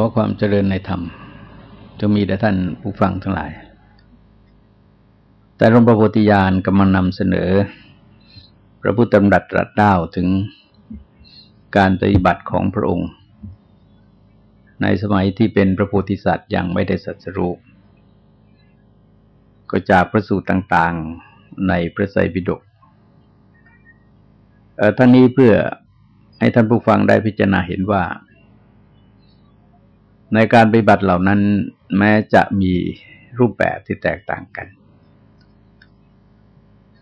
ขอความเจริญในธรรมจะมีแด่ท่านผู้ฟังทั้งหลาย แต่หลวงพระโพธิญาณกำลังนำเสนอ พระพุทธธรรมดัตรัสด้าวถึงการปฏิบัติของพระองค์ ในสมัยที่เป็นพระโพธิสัตว์ยังไม่ได้สัสรูปก็จากพระสูตรต่างๆในพระไตรปิฎกท่านนี้เพื่อให้ท่านผู้ฟังได้พิจารณาเห็นว่า ในการปฏิบัติเหล่านั้นแม้จะมีรูปแบบที่แตกต่างกัน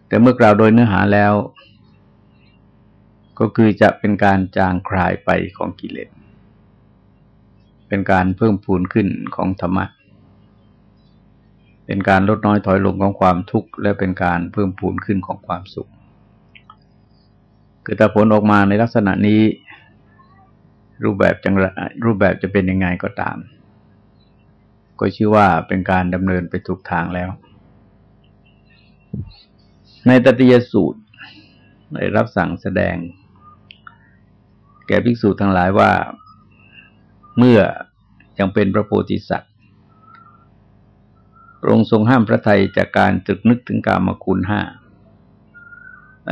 แต่เมื่อกล่าวโดยเนื้อหาแล้ว ก็คือจะเป็นการจางคลายไปของกิเลส เป็นการเพิ่มพูนขึ้นของธรรมะ เป็นการลดน้อยถอยลงของความทุกข์ และเป็นการเพิ่มพูนขึ้นของความสุข คือถ้าผลออกมาในลักษณะนี้ รูปแบบจังรูปแบบจะเป็นยังไงก็ตาม ก็ชื่อว่าเป็นการดำเนินไปถูกทางแล้ว ในตติยสูตรได้รับสั่งแสดง แก่ภิกษุทั้งหลายว่าเมื่อยังเป็นพระโพธิสัตว์พระองค์ทรงห้ามพระไทยจากการตรึกนึกถึงกามคุณห้า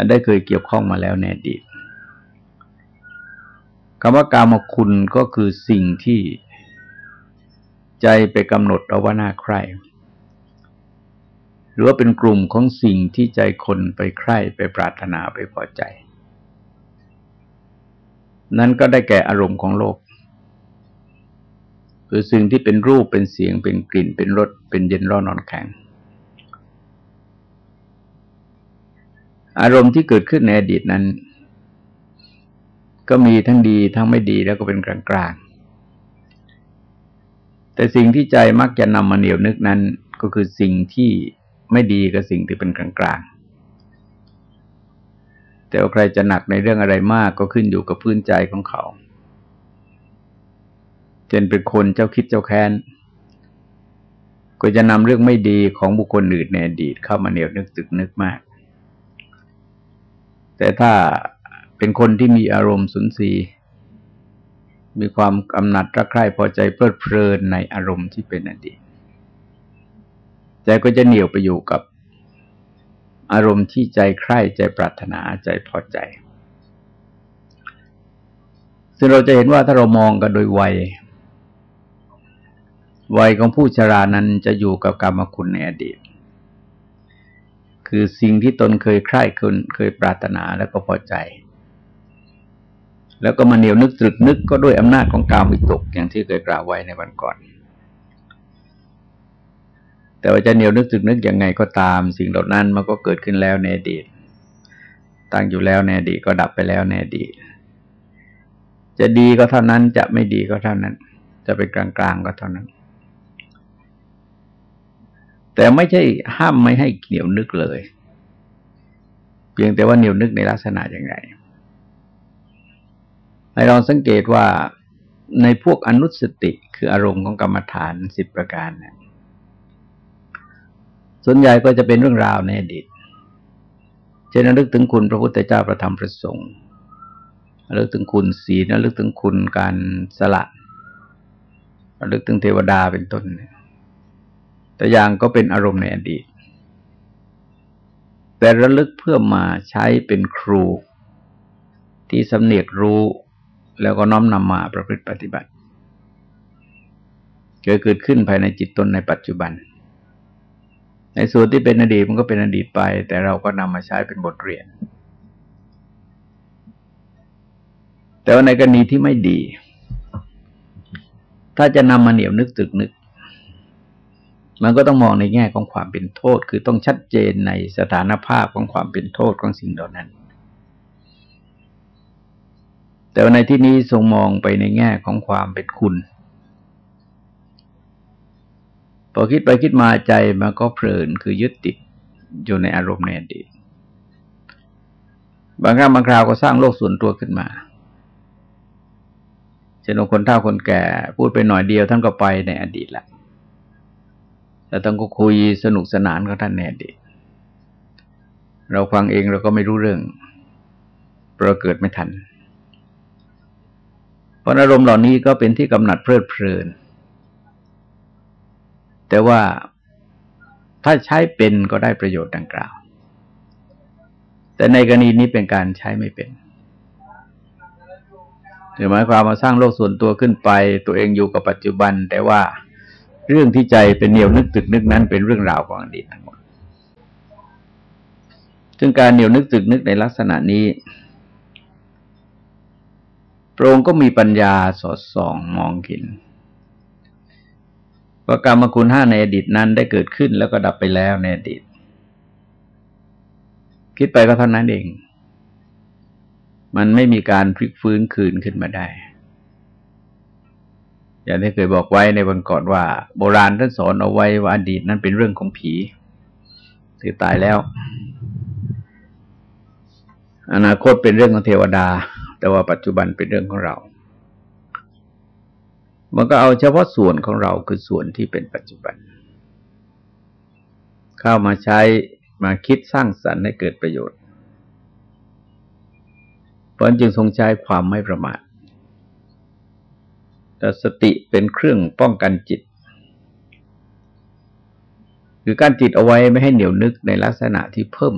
ได้เคยเกี่ยวข้องมาแล้วในอดีต คำว่ากามคุณก็คือสิ่งที่ใจไปกำหนดเอาว่าน่าใคร่หรือว่าเป็นกลุ่มของสิ่งที่ใจคนไปใคร่ไปปรารถนาไปพอใจ นั้นก็ได้แก่อารมณ์ของโลก คือสิ่งที่เป็นรูปเป็นเสียงเป็นกลิ่นเป็นรสเป็นเย็นร้อนนอนแข็ง อารมณ์ที่เกิดขึ้นในอดีตนั้น ก็มีทั้งดีทั้งไม่ดีแล้วก็เป็นกลางกลางแต่สิ่งที่ใจมักจะนำมาเหนียวนึกนั้น ก็คือสิ่งที่ไม่ดีกับสิ่งที่เป็นกลางกลางแต่ว่าใครจะหนักในเรื่องอะไรมากก็ขึ้นอยู่กับพื้นใจของเขาเช่นเป็นคนเจ้าคิดเจ้าแค้น ก็จะนำเรื่องไม่ดีของบุคคลอื่นในอดีตเข้ามาเหนียวนึกตึกนึกมาก แต่ถ้า เป็นคนที่มีอารมณ์สุนทรีมีความกำหนัดรักใคร่พอใจเพลิดเพลินในอารมณ์ที่เป็นอดีตใจก็จะเหนียวไปอยู่กับอารมณ์ที่ใจใคร่ใจปรารถนาใจพอใจ ซึ่งเราจะเห็นว่าถ้าเรามองกันโดยวัย วัยของผู้ชรานั้นจะอยู่กับกรรมคุณในอดีต คือสิ่งที่ตนเคยใคร่เคยปรารถนาแล้วก็พอใจ แล้วก็มาเหนียวนึกตรึกนึกก็ด้วยอำนาจของกามวิตกอย่างที่เคยกล่าวไว้ในวันก่อน แต่ว่าจะเหนียวนึกตรึกนึกยังไงก็ตาม สิ่งเหล่านั้นมันก็เกิดขึ้นแล้วในอดีต ตั้งอยู่แล้วในอดีตก็ดับไปแล้วในอดีต จะดีก็เท่านั้นจะไม่ดีก็เท่านั้น จะเป็นกลางๆก็เท่านั้น แต่ไม่ใช่ห้ามไม่ให้เหนียวนึกเลย เพียงแต่ว่าเหนียวนึกในลักษณะอย่างไร ให้เราสังเกตว่าในพวกอนุสติคืออารมณ์ของกรรมฐานสิบประการเนี่ยส่วนใหญ่ก็จะเป็นเรื่องราวในอดีตเช่นระลึกถึงคุณพระพุทธเจ้าประธรรมประสงค์ระลึกถึงคุณศีลระลึกถึงคุณการสละระลึกถึงเทวดาเป็นต้นแต่อย่างก็เป็นอารมณ์ในอดีต แต่ระลึกเพื่อมาใช้เป็นครู ที่สำเนียกรู้ แล้วก็น้อมนำมาประพฤติปฏิบัติเกิดเกิดขึ้นภายในจิตตนในปัจจุบัน ในส่วนที่เป็นอดีตมันก็เป็นอดีตไป แต่เราก็นำมาใช้เป็นบทเรียน แต่ว่าในกรณีที่ไม่ดี ถ้าจะนำมาเหนียวนึกตึกนึก มันก็ต้องมองในแง่ของความเป็นโทษ คือต้องชัดเจนในสถานภาพของความเป็นโทษของสิ่งเหล่านั้น แต่ในที่นี้ทรงมองไปในแง่ของความเป็นคุณ พอคิดไปคิดมาใจมันก็เพลินคือยึดติดอยู่ในอารมณ์ในอดีตบางครั้งบางคราวก็สร้างโลกส่วนตัวขึ้นมาเช่นคนเฒ่าคนแก่พูดไปหน่อยเดียวท่านก็ไปในอดีตละแล้วท่านก็คุยสนุกสนานกับท่านในอดีตเราฟังเองเราก็ไม่รู้เรื่องเราเกิดไม่ทัน เพราะอารมณ์เหล่านี้ก็เป็นที่กำหนัดเพลิดเพลิน แต่ว่าถ้าใช้เป็นก็ได้ประโยชน์ดังกล่าว แต่ในกรณีนี้เป็นการใช้ไม่เป็นหมายความมาสร้างโลกส่วนตัวขึ้นไป ตัวเองอยู่กับปัจจุบัน แต่ว่าเรื่องที่ใจเป็นเหนียวนึกตึกนึกนั้นเป็นเรื่องราวของอดีตทั้งหมดซึ่งการเหนียวนึกตึกนึกในลักษณะนี้ พระองค์ก็มีปัญญาสอดส่องมองเห็นว่ากรรมคุณห้าในอดีตนั้นได้เกิดขึ้นแล้วก็ดับไปแล้วในอดีต คิดไปก็เท่านั้นเอง มันไม่มีการพลิกฟื้นคืนขึ้นมาได้ อย่างที่เคยบอกไว้ในวันก่อนว่า โบราณท่านสอนเอาไว้ว่าอดีตนั้นเป็นเรื่องของผีที่ตายแล้ว อนาคตเป็นเรื่องของเทวดา แต่ว่าปัจจุบันเป็นเรื่องของเรา มันก็เอาเฉพาะส่วนของเราคือส่วนที่เป็นปัจจุบัน เข้ามาใช้มาคิดสร้างสรรค์ให้เกิดประโยชน์ เพราะจึงทรงใช้ความไม่ประมาท แต่สติเป็นเครื่องป้องกันจิต คือการจิตเอาไว้ไม่ให้เหนียวนึกในลักษณะที่เพิ่ม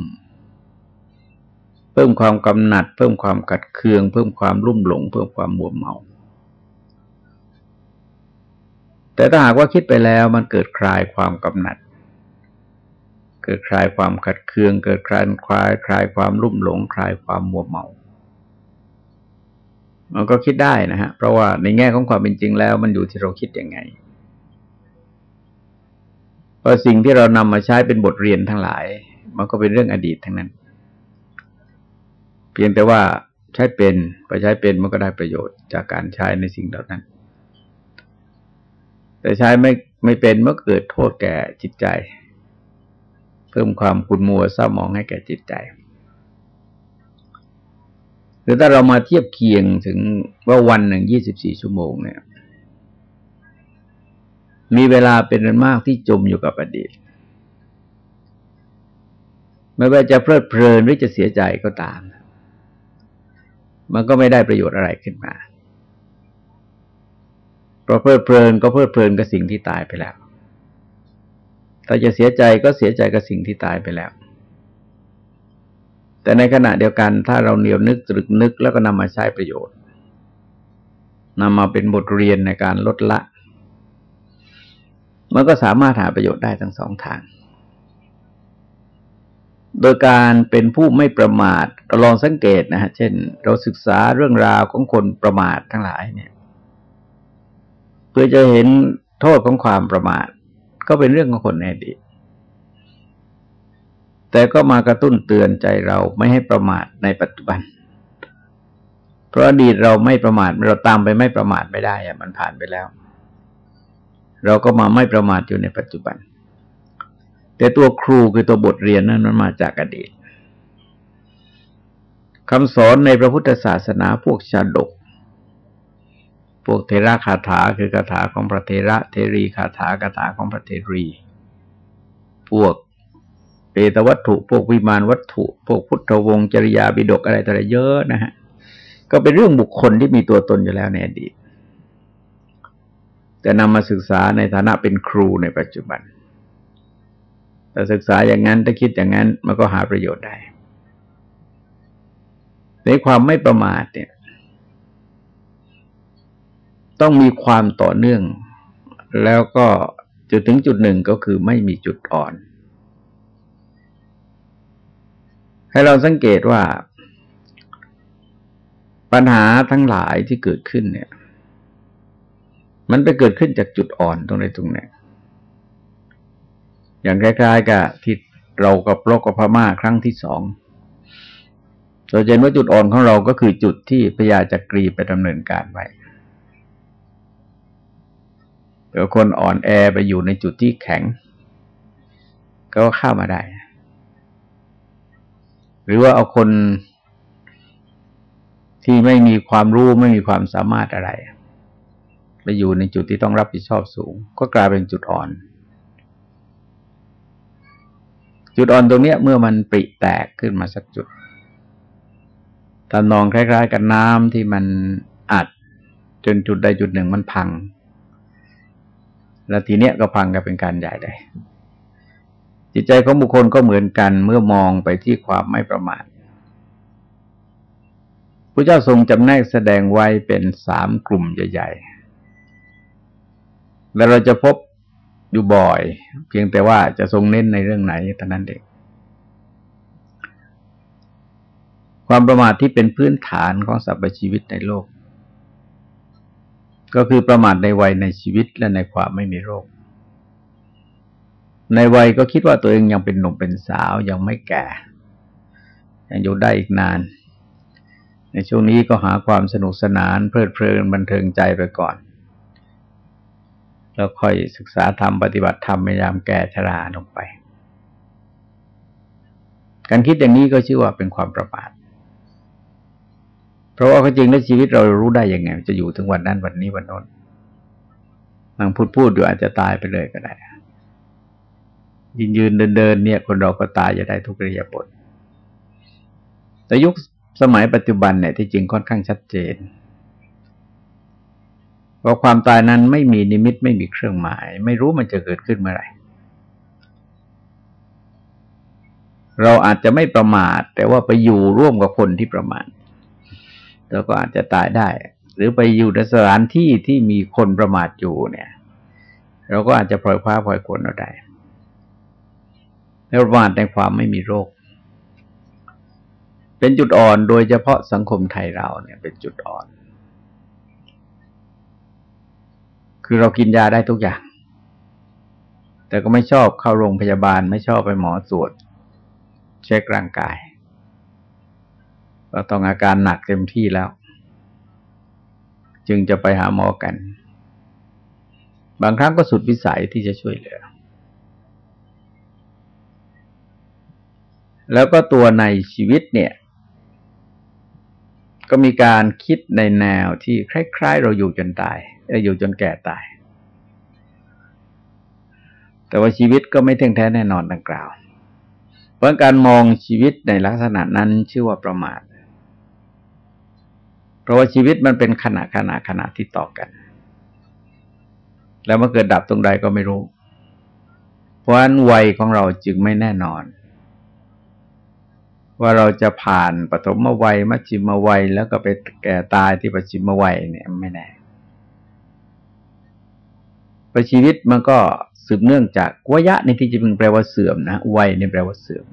เพิ่มความกำหนัด เพิ่มความกัดเคือง เพิ่มความรุ่มหลง เพิ่มความมัวเมา แต่ถ้าหากว่าคิดไปแล้วมันเกิดคลายความกำหนัด เกิดคลายความขัดเคือง เกิดคลายคลายคลายความรุ่มหลง คลายความมัวเมา มันก็คิดได้นะฮะ เพราะว่าในแง่ของความเป็นจริงแล้ว มันอยู่ที่เราคิดยังไงเพราะสิ่งที่เรานำมาใช้เป็นบทเรียนทั้งหลาย มันก็เป็นเรื่องอดีตทั้งนั้น เพียงแต่ว่าใช้เป็นไปใช้เป็นมันก็ได้ประโยชน์จากการใช้ในสิ่งเหล่านั้น แต่ใช้ไม่ไม่เป็นเมื่อเกิดโทษแก่จิตใจ เพิ่มความขุ่นมัวเศร้าหมองให้แก่จิตใจหรือถ้าเรามาเทียบเคียงถึงว่าวันหนึ่งยี่สิบสี่ชั่วโมงเนี่ย มีเวลาเป็นอันมากที่จมอยู่กับอดีต ไม่ว่าจะเพลิดเพลินหรือจะเสียใจก็ตาม มันก็ไม่ได้ประโยชน์อะไรขึ้นมาเพราะเพลิดเพลินก็เพลิดเพลินกับสิ่งที่ตายไปแล้ว ถ้าจะเสียใจก็เสียใจกับสิ่งที่ตายไปแล้ว แต่ในขณะเดียวกันถ้าเราเหนียวนึกตรึกนึกแล้วก็นำมาใช้ประโยชน์นำมาเป็นบทเรียนในการลดละ มันก็สามารถหาประโยชน์ได้ทั้งสองทาง โดยการเป็นผู้ไม่ประมาทเราลองสังเกตนะฮะ เช่น เราศึกษาเรื่องราวของคนประมาททั้งหลายเนี่ย เพื่อจะเห็นโทษของความประมาท ก็เป็นเรื่องของคนในอดีตแต่ก็มากระตุ้นเตือนใจเราไม่ให้ประมาทในปัจจุบัน เพราะอดีตเราไม่ประมาทเราตามไปไม่ประมาทไม่ได้อะมันผ่านไปแล้ว เราก็มาไม่ประมาทอยู่ในปัจจุบัน แต่ตัวครูคือตัวบทเรียนนั้นมันมาจากอดีตคำสอนในพระพุทธศาสนาพวกชาดก พวกเทระคาถาคือคาถาของพระเทระเทรีคาถาคาถาของพระเทรี พวกเปตวัตถุ พวกวิมานวัตถุ พวกพุทธวงศ์จริยาบิดกอะไรต่างๆเยอะนะฮะ ก็เป็นเรื่องบุคคลที่มีตัวตนอยู่แล้วในอดีต แต่นำมาศึกษาในฐานะเป็นครูในปัจจุบัน แต่ศึกษาอย่างนั้นถ้าคิดอย่างนั้นมันก็หาประโยชน์ได้ ในความไม่ประมาทเนี่ย ต้องมีความต่อเนื่อง แล้วก็จุดถึงจุดหนึ่งก็คือไม่มีจุดอ่อน ให้เราสังเกตว่า ปัญหาทั้งหลายที่เกิดขึ้นเนี่ย มันไปเกิดขึ้นจากจุดอ่อนตรงไหนตรงไหน อย่างคล้ายๆกับที่เรากับโลกกับพม่าครั้งที่สองเราเห็นว่าจุดอ่อนของเราก็คือจุดที่พญาจักรีไปดำเนินการไว้เดี๋ยวคนอ่อนแอไปอยู่ในจุดที่แข็ง ก็เข้ามาได้ หรือว่าเอาคนที่ไม่มีความรู้ไม่มีความสามารถอะไร ไปอยู่ในจุดที่ต้องรับผิดชอบสูง ก็กลายเป็นจุดอ่อน จุดอ่อนตรงเนี้ยเมื่อมันปริแตกขึ้นมาสักจุดตำนองคล้าย ๆ กับน้ำที่มันอัด จนจุดใดจุดหนึ่งมันพัง แล้วทีเนี้ยก็พังกันเป็นการใหญ่ได้ จิตใจของบุคคลก็เหมือนกันเมื่อมองไปที่ความไม่ประมาทพระเจ้าทรงจำแนกแสดงไว้เป็นสามกลุ่มใหญ่ ๆ แล้วเราจะพบ อยู่บ่อย เพียงแต่ว่าจะทรงเน้นในเรื่องไหนเท่านั้นเองความประมาทที่เป็นพื้นฐานของสรรพชีวิตในโลก ก็คือประมาทในวัยในชีวิตและในความไม่มีโรค ในวัยก็คิดว่าตัวเองยังเป็นหนุ่มเป็นสาวยังไม่แก่ ยังอยู่ได้อีกนาน ในช่วงนี้ก็หาความสนุกสนานเพลิดเพลินบันเทิงใจไปก่อน แล้วค่อยศึกษาธรรมปฏิบัติธรรมพยายามแก่ชราลงไป การคิดอย่างนี้ก็ชื่อว่าเป็นความประมาทเพราะว่าจริงในชีวิตเรารู้ได้ยังไง จะอยู่ถึงวันนั้นวันนี้วันนั้นนังพูดพูดอยู่อาจจะตายไปเลยก็ได้ยืนยืนเดินเดินเนี่ย คนเราก็ตายจะได้ทุกระยะบทแต่ยุคสมัยปัจจุบันเนี่ยที่จริงค่อนข้างชัดเจน ว่าความตายนั้นไม่มีนิมิตไม่มีเครื่องหมาย ไม่รู้มันจะเกิดขึ้นเมื่อไหร่เราอาจจะไม่ประมาท แต่ว่าไปอยู่ร่วมกับคนที่ประมาทเราก็อาจจะตายได้ หรือไปอยู่ในสถานที่ที่มีคนประมาทอยู่เนี่ย เราก็อาจจะปล่อยคว้าปล่อยคนเราได้แล้วประมาทในความไม่มีโรค เป็นจุดอ่อนโดยเฉพาะสังคมไทยเราเนี่ย เป็นจุดอ่อน คือเรากินยาได้ทุกอย่าง แต่ก็ไม่ชอบเข้าโรงพยาบาล ไม่ชอบไปหมอตรวจ เช็คร่างกายก็ต้องอาการหนักเต็มที่แล้ว จึงจะไปหาหมอกัน บางครั้งก็สุดวิสัยที่จะช่วยเหลือ แล้วก็ตัวในชีวิตเนี่ย ก็มีการคิดในแนวที่คล้ายๆ เราอยู่จนตาย อยู่จนแก่ตาย แต่ว่าชีวิตก็ไม่เที่ยงแท้แน่นอนดังกล่าว เพราะการมองชีวิตในลักษณะนั้นชื่อว่าประมาท เพราะว่าชีวิตมันเป็นขณะขณะขณะที่ต่อกัน แล้วมันเกิดดับตรงใดก็ไม่รู้ เพราะฉะนั้นวัยของเราจึงไม่แน่นอนว่าเราจะผ่านปฐมวัยมัชชิมวัย แล้วก็ไปแก่ตายที่ปัจฉิมวัยเนี่ยไม่แน่ ประชีวิตมันก็สืบเนื่องจากวยะในที่จะเป็นแปลว่าเสื่อมนะวัยนี่แปลว่าเสื่อม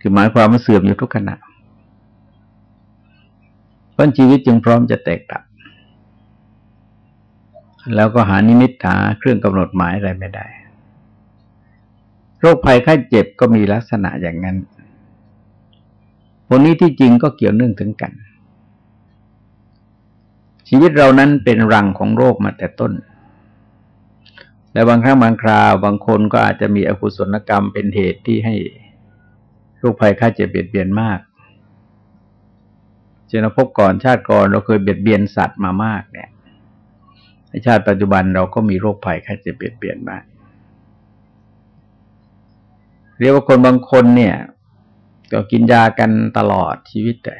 คือหมายความว่าเสื่อมอยู่ทุกขณะเพราะชีวิตจึงพร้อมจะแตกดับแล้วก็หานิมิตหาเครื่องกำหนดหมายอะไรไม่ได้ โรคภัยไข้เจ็บก็มีลักษณะอย่างนั้นผลนี้ที่จริงก็เกี่ยวเนื่องถึงกัน ชีวิตเรานั้นเป็นรังของโรคมาแต่ต้น และบางครั้งบางคราวบางคนก็อาจจะมีอกุศลกรรมเป็นเหตุที่ให้โรคภัยไข้เจ็บเบียดเบียนมากเช่นพบก่อนชาติก่อนเราเคยเบียดเบียนสัตว์มามากเนี่ยในชาติปัจจุบันเราก็มีโรคภัยแค่จะเบียดเบียนมาก เรียกว่าคนบางคนเนี่ย ก็กินยากันตลอดชีวิตแต่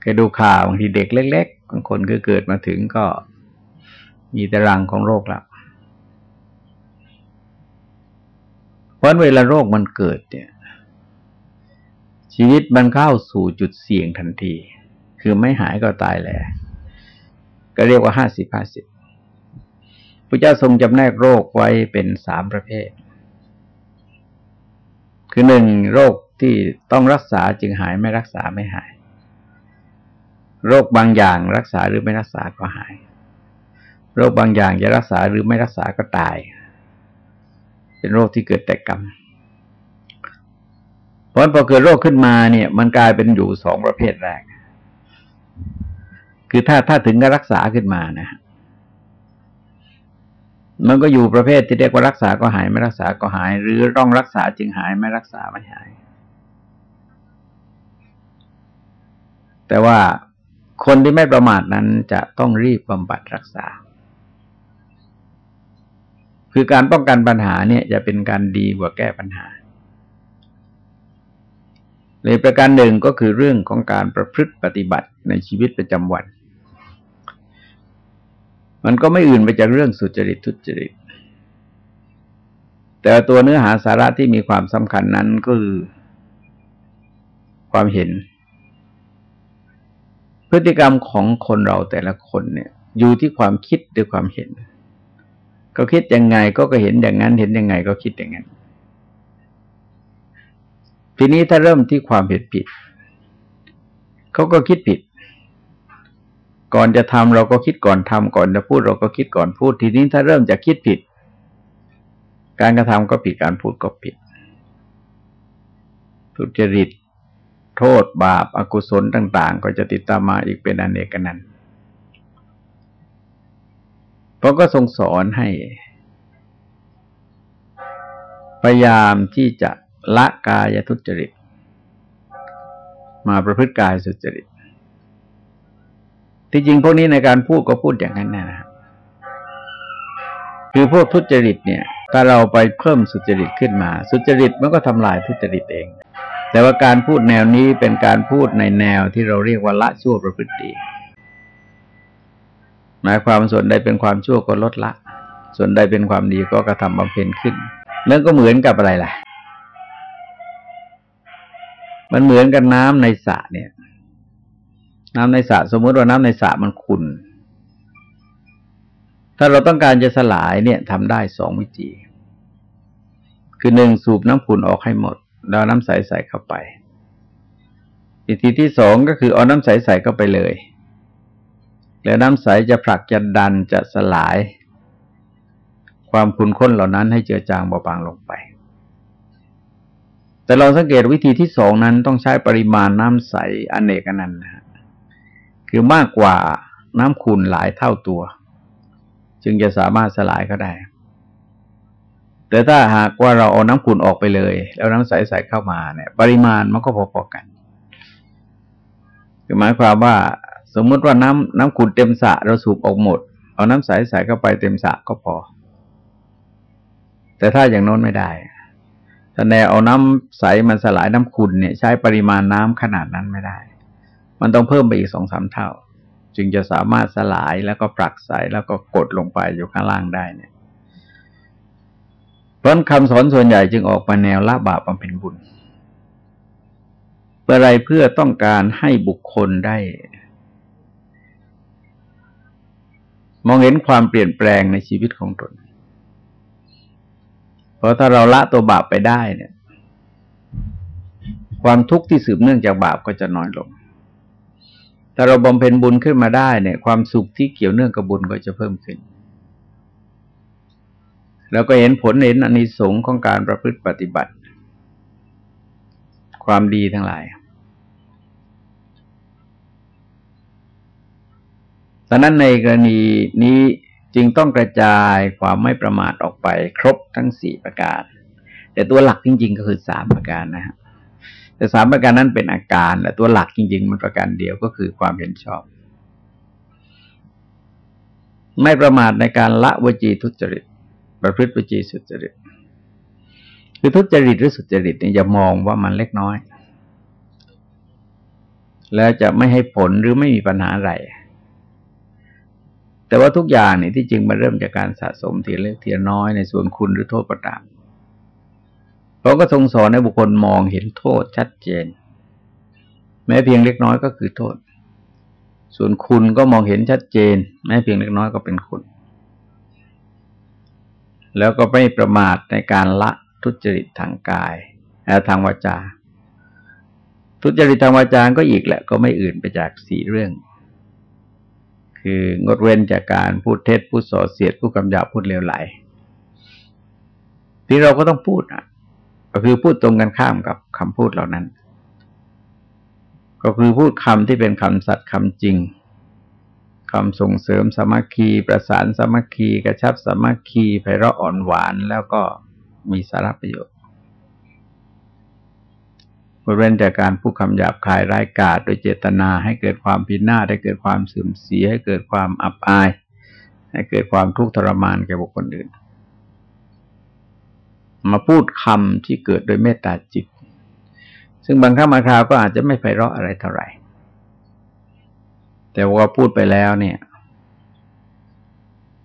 เคยดูข่าวบางทีเด็กเล็กๆบางคนก็เกิดมาถึงก็ มีแต่รังของโรคแล้วเพราะเวลาโรคมันเกิดเนี่ย ชีวิตมันเข้าสู่จุดเสี่ยงทันที คือไม่หายก็ตายแหละก็เรียกว่าห้าสิบห้าสิบพระเจ้าทรงจำแนกโรคไว้เป็นสามประเภท คือหนึ่งโรคที่ต้องรักษาจึงหายไม่รักษาไม่หาย โรคบางอย่างรักษาหรือไม่รักษาก็หาย โรคบางอย่างจะรักษาหรือไม่รักษาก็ตาย เป็นโรคที่เกิดแต่กรรมราะพอเกิดโรคขึ้นมาเนี่ย มันกลายเป็นอยู่สองประเภทแรก คือถ้าถ้าถึงกับรักษาขึ้นมานะมันก็อยู่ประเภทที่เรียกว่ารักษาก็หายไม่รักษาก็หาย หรือต้องรักษาจึงหายไม่รักษาไม่หาย แต่ว่าคนที่ไม่ประมาทนั้นจะต้องรีบบำบัดรักษา คือการป้องกันปัญหาเนี่ยจะเป็นการดีกว่าแก้ปัญหาเลยประการหนึ่งก็คือเรื่องของการประพฤติปฏิบัติในชีวิตประจำวัน มันก็ไม่อื่นไปจากเรื่องสุจริตทุจริต แต่ตัวเนื้อหาสาระที่มีความสำคัญนั้นก็คือ ความเห็น พฤติกรรมของคนเราแต่ละคนเนี่ย อยู่ที่ความคิดด้วยความเห็นเขาคิดยังไงก็ก็เห็นอย่างนั้น เห็นยังไงก็คิดอย่างนั้น ทีนี้ถ้าเริ่มที่ความผิดผิดเขาก็คิดผิด ก่อนจะทำเราก็คิดก่อนทำก่อนจะพูดเราก็คิดก่อนพูด ทีนี้ถ้าเริ่มจะคิดผิด การกระทำก็ผิดการพูดก็ผิดทุจริตโทษบาปอากุศลต่าง ๆ ก็จะติดตามมาอีกเป็นอนเนกนันเพราะก็ทรงสอนให้พยายามที่จะละกายทุจริต มาประพฤติกายสุจริต ที่จริงพวกนี้ในการพูดก็พูดอย่างนั้นนะคือพวกทุจริตเนี่ย ถ้าเราไปเพิ่มสุจริตขึ้นมา สุจริตมันก็ทำลายทุจริตเอง แต่ว่าการพูดแนวนี้เป็นการพูดในแนวที่เราเรียกว่าละชั่วประพฤติดี หมายความส่วนใดเป็นความชั่วก็ลดละ ส่วนใดเป็นความดีก็กระทำบำเพ็ญขึ้นเรื่องก็เหมือนกับอะไรล่ะ มันเหมือนกับน้ำในสระเนี่ย น้ำในสระสมมติว่าน้ำในสระมันขุ่นถ้าเราต้องการจะสลายเนี่ยทำได้สองวิธี คือหนึ่งสูบน้ำขุ่นออกให้หมด แล้วน้ำใสใส่เข้าไป วิธีที่สองก็คือเอาน้ำใสใส่เข้าไปเลย แล้วน้ำใสจะผลักจะดันจะสลาย ความขุ่นข้นเหล่านั้นให้เจือจางเบาบางลงไป แต่เราสังเกตวิธีที่สองนั้นต้องใช้ปริมาณน้ำใสอเนกนันต์นะคือมากกว่าน้ำขุ่นหลายเท่าตัว จึงจะสามารถสลายก็ได้ แต่ถ้าหากว่าเราเอาน้ำขุ่นออกไปเลย แล้วน้ำใสใส่เข้ามาเนี่ย ปริมาณมันก็พอๆกันคือหมายความว่า มมติว่าน้ำน้ำขุ่นเต็มสระเราสูบออกหมด เอาน้ำใสใส่เข้าไปเต็มสระก็พอ แต่ถ้าอย่างโน้นไม่ได้แต่แนวเอาน้ำใสมันสลายน้ำขุ่นเนี่ย ใช้ปริมาณน้ำขนาดนั้นไม่ได้ มันต้องเพิ่มไปอีกสองสามเท่า จึงจะสามารถสลายแล้วก็ปรักใสแล้วก็กดลงไปอยู่ข้างล่างได้เนี่ยเพราะคำสอนส่วนใหญ่จึงออกมาแนวละบาปบำเพ็ญบุญเพื่ออะไรเพื่อต้องการให้บุคคลได้ มองเห็นความเปลี่ยนแปลงในชีวิตของตน เพราะถ้าเราละตัวบาปไปได้เนี่ย ความทุกข์ที่สืบเนื่องจากบาปก็จะน้อยลง ถ้าเราบำเพ็ญบุญขึ้นมาได้เนี่ย ความสุขที่เกี่ยวเนื่องกับบุญก็จะเพิ่มขึ้น แล้วก็เห็นผลเห็นอนิสงส์ของการประพฤติปฏิบัติ ความดีทั้งหลาย ดังนั้นในกรณีนี้จึงต้องกระจายความไม่ประมาทออกไปครบทั้งสี่ประการ แต่ตัวหลักจริง ๆ ก็คือสามประการนะฮะแต่สามประการนั้นเป็นอาการแต่ตัวหลักจริง ๆ มันประการเดียวก็คือความเห็นชอบ ไม่ประมาทในการละวจีทุจริต ประพฤติวจีสุจริต คือทุจริตหรือสุจริตเนี่ยอย่ามองว่ามันเล็กน้อย แล้วจะไม่ให้ผลหรือไม่มีปัญหาอะไร แต่ว่าทุกอย่างเนี่ยที่จริงมันเริ่มจากการสะสมทีเล็กทีน้อยในส่วนคุณหรือโทษประตามเราก็ทรงสอนให้บุคคลมองเห็นโทษชัดเจน แม้เพียงเล็กน้อยก็คือโทษ ส่วนคุณก็มองเห็นชัดเจน แม้เพียงเล็กน้อยก็เป็นคุณ แล้วก็ไม่ประมาทในการละทุจริตทางกายและทางวาจา ทุจริตทางวาจาก็อีกแหละ ก็ไม่อื่นไปจากสี่เรื่อง คืองดเว้นจากการพูดเท็จพูดส่อเสียดพูดคำหยาบพูดเลวไหล ที่เราก็ต้องพูดอะ ก็คือพูดตรงกันข้ามกับคำพูดเหล่านั้น ก็คือพูดคำที่เป็นคำสัตย์คำจริงคำส่งเสริมสมัคคี ประสานสมัคคี กระชับสมัคคีไพเราะอ่อนหวานแล้วก็มีสาระประโยชน์ เว้นจากการพูดคำหยาบคายร้ายกาจโดยเจตนาให้เกิดความพินาศให้เกิดความเสื่อมเสียให้เกิดความอับอาย ให้เกิดความทุกข์ทรมานแก่บุคคลอื่น มาพูดคำที่เกิดโดยเมตตาจิต ซึ่งบางครั้งบางคราวก็อาจจะไม่ไพเราะอะไรเท่าไหร่ แต่ว่าพูดไปแล้วเนี่ย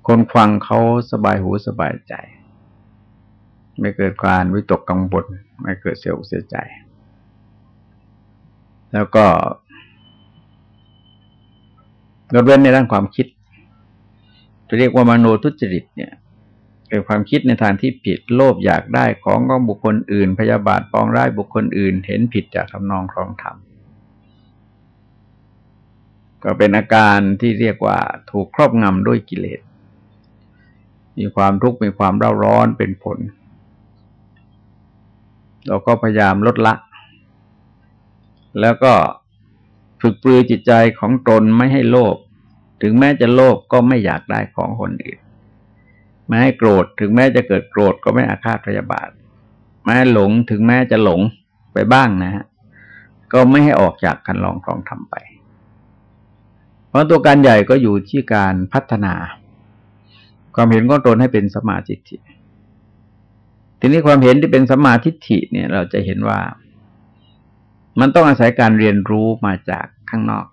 คนฟังเขาสบายหูสบายใจ ไม่เกิดการวิตกกังวลไม่เกิดเสียอกเสียใจ แล้วก็งดเว้นในด้านความคิด จะเรียกว่ามโนทุจริตเนี่ยเป็นความคิดในทางที่ผิดโลภอยากได้ของของบุคคลอื่น พยาบาทปองร้ายบุคคลอื่น เห็นผิดจากทำนองครองธรรมก็เป็นอาการที่เรียกว่าถูกครอบงำด้วยกิเลส มีความทุกข์มีความเร้าร้อนเป็นผล เราก็พยายามลดละ แล้วก็ฝึกปลือจิตใจของตนไม่ให้โลภถึงแม้จะโลภก็ไม่อยากได้ของคนอื่นไม่ให้โกรธถึงแม้จะเกิดโกรธก็ไม่อาฆาตพยาบาทแม้หลงถึงแม้จะหลงไปบ้างนะฮะก็ไม่ให้ออกจากการลองครองทำไป เพราะตัวการใหญ่ก็อยู่ที่การพัฒนา ความเห็นของตนให้เป็นสมาธิิทีนี้ความเห็นที่เป็นสมาธิฐิเนี่ย เราจะเห็นว่า มันต้องอาศัยการเรียนรู้มาจากข้างนอก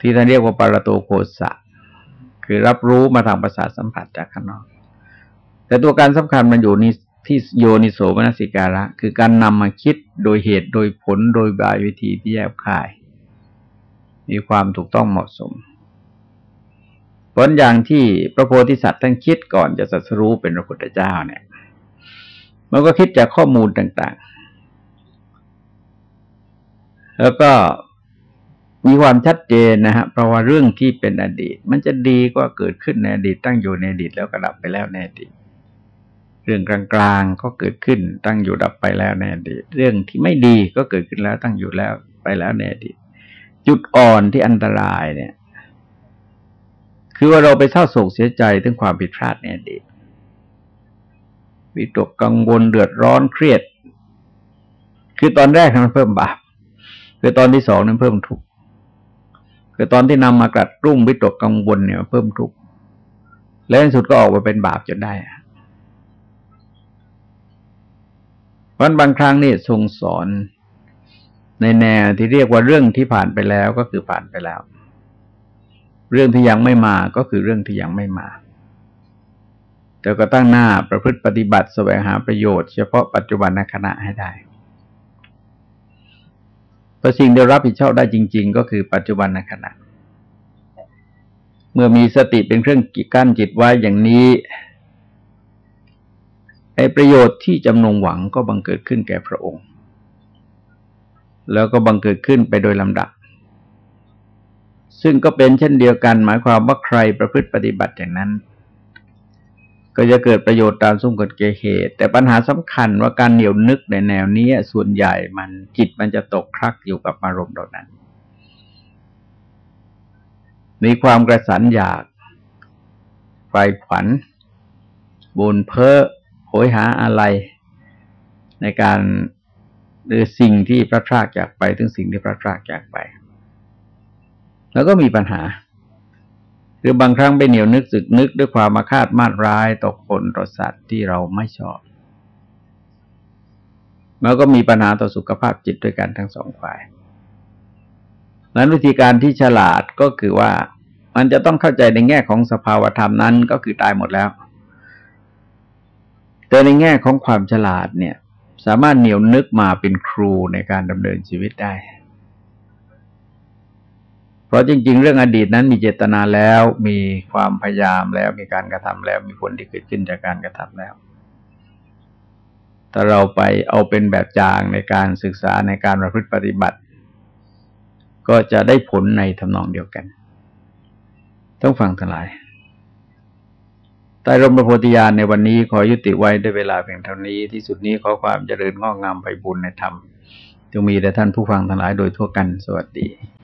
ที่ท่านเรียกว่าปารโตโคสะ คือรับรู้มาทางประสาทสัมผัสจากข้างนอก แต่ตัวการสำคัญมันอยู่นี่ที่โยนิโสมนสิการะ คือการนำมาคิดโดยเหตุโดยผลโดยบายวิธีที่แยบคาย มีความถูกต้องเหมาะสมผลอย่างที่พระโพธิสัตว์ท่านคิดก่อนจะสัสรู้เป็นพระพุทธเจ้าเนี่ย มันก็คิดจากข้อมูลต่าง แล้วก็มีความชัดเจนนะฮะเพราะว่าเรื่องที่เป็นอดีต มันจะดีก็เกิดขึ้นในอดีต ตั้งอยู่ในอดีตแล้วก็ดับไปแล้วในอดีต เรื่องกลางๆก็เกิดขึ้น ตั้งอยู่ดับไปแล้วในอดีต เรื่องที่ไม่ดีก็เกิดขึ้นแล้วตั้งอยู่แล้วไปแล้วในอดีต จุดอ่อนที่อันตรายเนี่ย คือว่าเราไปเศร้าโศกเสียใจถึงความผิดพลาดในอดีตวิตกกังวลเดือดร้อนเครียด คือตอนแรกมันเพิ่มบาป คือตอนที่สองนั้นเพิ่มทุกข์คือตอนที่นำมากรัดรุ่งวิตกกังวลเนี่ย เพิ่มทุกข์แล้วในสุดก็ออกมาเป็นบาปจนได้เพราะบางครั้งนี่ทรงสอนในแนวที่เรียกว่าเรื่องที่ผ่านไปแล้วก็คือผ่านไปแล้ว เรื่องที่ยังไม่มาก็คือเรื่องที่ยังไม่มา แต่ก็ตั้งหน้าประพฤติปฏิบัติแสวงหาประโยชน์เฉพาะปัจจุบันขณะให้ได้ เพระสิ่งที่รับผิดชอบได้จริง ๆ ก็คือปัจจุบันขณะ เมื่อมีสติเป็นเครื่องกิกั้นจิตไว้อย่างนี้ไอ้ประโยชน์ที่จำนงหวังก็บังเกิดขึ้นแก่พระองค์ แล้วก็บังเกิดขึ้นไปโดยลำดับ ซึ่งก็เป็นเช่นเดียวกันหมายความว่าใครประพฤติปฏิบัติอย่างนั้น ก็จะเกิดประโยชน์ตามสมกฎเกเหตุ แต่ปัญหาสำคัญว่าการเหนียวนึกในแนวนี้ส่วนใหญ่มันจิตมันจะตกคลักอยู่กับอารมณ์เหล่านั้น มีความกระสันอยากไฟขวัญบุญเพ้อโหยหาอะไร ในการหรือสิ่งที่พระทรากจากไปถึงสิ่งที่พระทรากจากไป แล้วก็มีปัญหา หรือบางครั้งไปเหนียวนึกสึกนึกด้วยความมาคาดมาดร้ายต่อคนต่อสัตว์ที่เราไม่ชอบมันก็มีปัญหาต่อสุขภาพจิตด้วยกันทั้งสองฝ่ายนั้นวิธีการที่ฉลาดก็คือว่ามันจะต้องเข้าใจในแง่ของสภาวธรรมนั้นก็คือตายหมดแล้ว แต่ในแง่ของความฉลาดเนี่ย สามารถเหนียวนึกมาเป็นครูในการดำเนินชีวิตได้ เพราะจริง ๆ เรื่องอดีตนั้นมีเจตนาแล้วมีความพยายามแล้วมีการกระทำแล้ว มีผลที่เกิดขึ้นจากการกระทำแล้วถ้าเราไปเอาเป็นแบบอย่างในการศึกษาในการประพฤติปฏิบัติ ก็จะได้ผลในทำนองเดียวกัน ต้องฟังทั้งหลายใต้ร่มพระโพธิญาณในวันนี้ขอยุติไว้ด้วยเวลาเพียงเท่านี้ ที่สุดนี้ขอความเจริญงอกงามไปบุญในธรรมจงมีแด่ท่านผู้ฟังทั้งหลายโดยทั่วกันสวัสดี